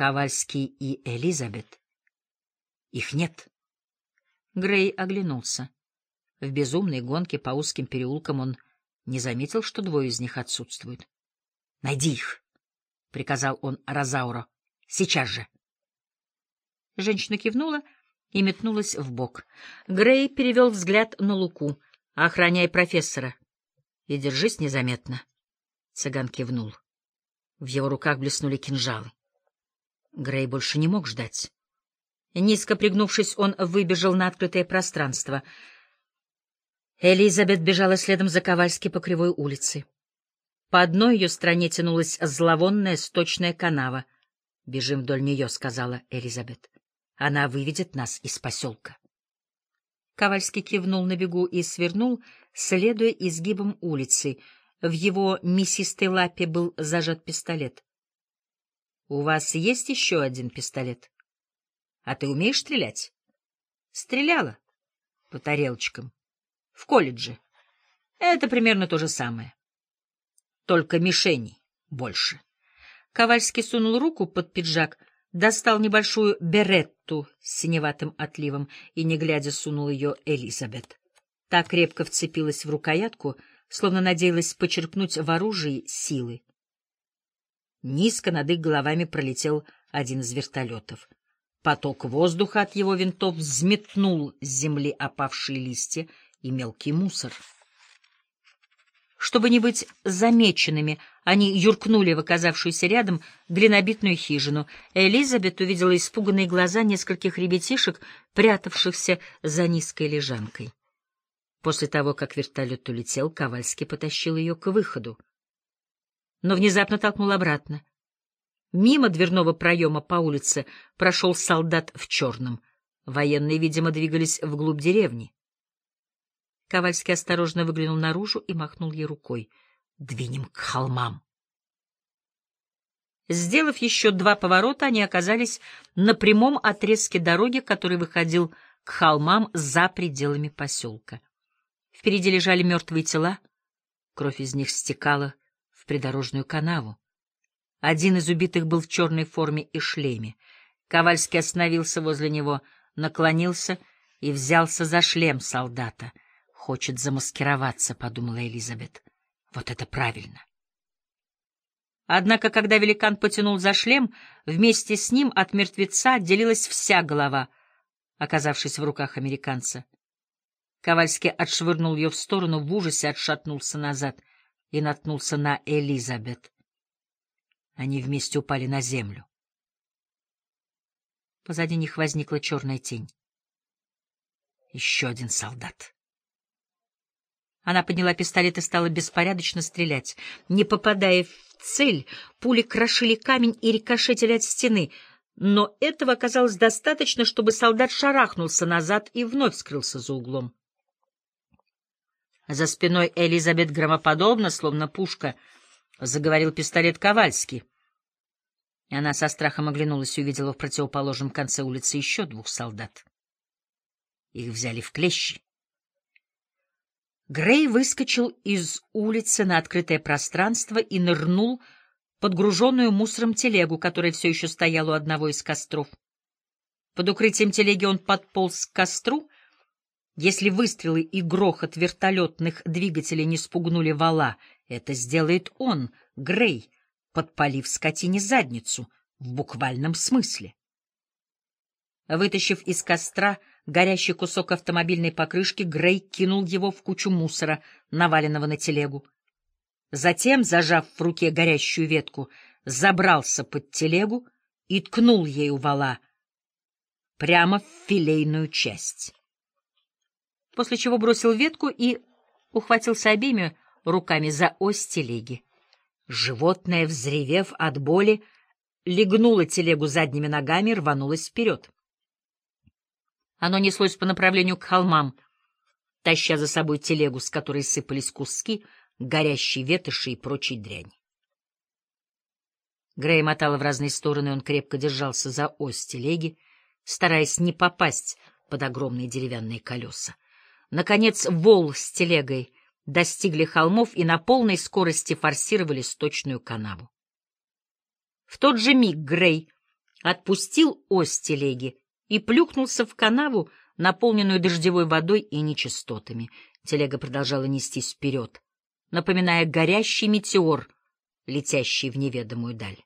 Ковальский и Элизабет. Их нет. Грей оглянулся. В безумной гонке по узким переулкам он не заметил, что двое из них отсутствуют. — Найди их! — приказал он Розауро. — Сейчас же! Женщина кивнула и метнулась в бок. Грей перевел взгляд на Луку. — Охраняй профессора. И держись незаметно. Цыган кивнул. В его руках блеснули кинжалы. Грей больше не мог ждать. Низко пригнувшись, он выбежал на открытое пространство. Элизабет бежала следом за Ковальски по кривой улице. По одной ее стороне тянулась зловонная сточная канава. — Бежим вдоль нее, — сказала Элизабет. — Она выведет нас из поселка. Ковальский кивнул на бегу и свернул, следуя изгибам улицы. В его мясистой лапе был зажат пистолет. — У вас есть еще один пистолет? — А ты умеешь стрелять? — Стреляла. По тарелочкам. В колледже. Это примерно то же самое. Только мишеней больше. Ковальский сунул руку под пиджак, достал небольшую беретту с синеватым отливом и, не глядя, сунул ее Элизабет. Та крепко вцепилась в рукоятку, словно надеялась почерпнуть в оружии силы. Низко над их головами пролетел один из вертолетов. Поток воздуха от его винтов взметнул с земли опавшие листья и мелкий мусор. Чтобы не быть замеченными, они юркнули в оказавшуюся рядом глинобитную хижину. Элизабет увидела испуганные глаза нескольких ребятишек, прятавшихся за низкой лежанкой. После того, как вертолет улетел, Ковальский потащил ее к выходу. Но внезапно толкнул обратно. Мимо дверного проема по улице прошел солдат в черном. Военные, видимо, двигались вглубь деревни. Ковальский осторожно выглянул наружу и махнул ей рукой. «Двинем к холмам». Сделав еще два поворота, они оказались на прямом отрезке дороги, который выходил к холмам за пределами поселка. Впереди лежали мертвые тела, кровь из них стекала в придорожную канаву. Один из убитых был в черной форме и шлеме. Ковальский остановился возле него, наклонился и взялся за шлем солдата. «Хочет замаскироваться», — подумала Элизабет. «Вот это правильно». Однако, когда великан потянул за шлем, вместе с ним от мертвеца отделилась вся голова, оказавшись в руках американца. Ковальский отшвырнул ее в сторону, в ужасе отшатнулся назад и наткнулся на Элизабет. Они вместе упали на землю. Позади них возникла черная тень. Еще один солдат. Она подняла пистолет и стала беспорядочно стрелять. Не попадая в цель, пули крошили камень и рикошетили от стены, но этого оказалось достаточно, чтобы солдат шарахнулся назад и вновь скрылся за углом. За спиной Элизабет громоподобно, словно пушка, заговорил пистолет Ковальский. И она со страхом оглянулась и увидела в противоположном конце улицы еще двух солдат. Их взяли в клещи. Грей выскочил из улицы на открытое пространство и нырнул под груженную мусором телегу, которая все еще стояла у одного из костров. Под укрытием телеги он подполз к костру. Если выстрелы и грохот вертолетных двигателей не спугнули вала, это сделает он, Грей, подпалив скотине задницу, в буквальном смысле. Вытащив из костра горящий кусок автомобильной покрышки, Грей кинул его в кучу мусора, наваленного на телегу. Затем, зажав в руке горящую ветку, забрался под телегу и ткнул ею вала прямо в филейную часть. После чего бросил ветку и ухватился обеими руками за ось телеги. Животное, взревев от боли, легнуло телегу задними ногами и рванулось вперед. Оно неслось по направлению к холмам, таща за собой телегу, с которой сыпались куски, горящие ветоши и прочей дрянь. Грей мотала в разные стороны, он крепко держался за ось телеги, стараясь не попасть под огромные деревянные колеса. Наконец вол с телегой достигли холмов и на полной скорости форсировали сточную канаву. В тот же миг Грей отпустил ось телеги и плюхнулся в канаву, наполненную дождевой водой и нечистотами. Телега продолжала нестись вперед, напоминая горящий метеор, летящий в неведомую даль.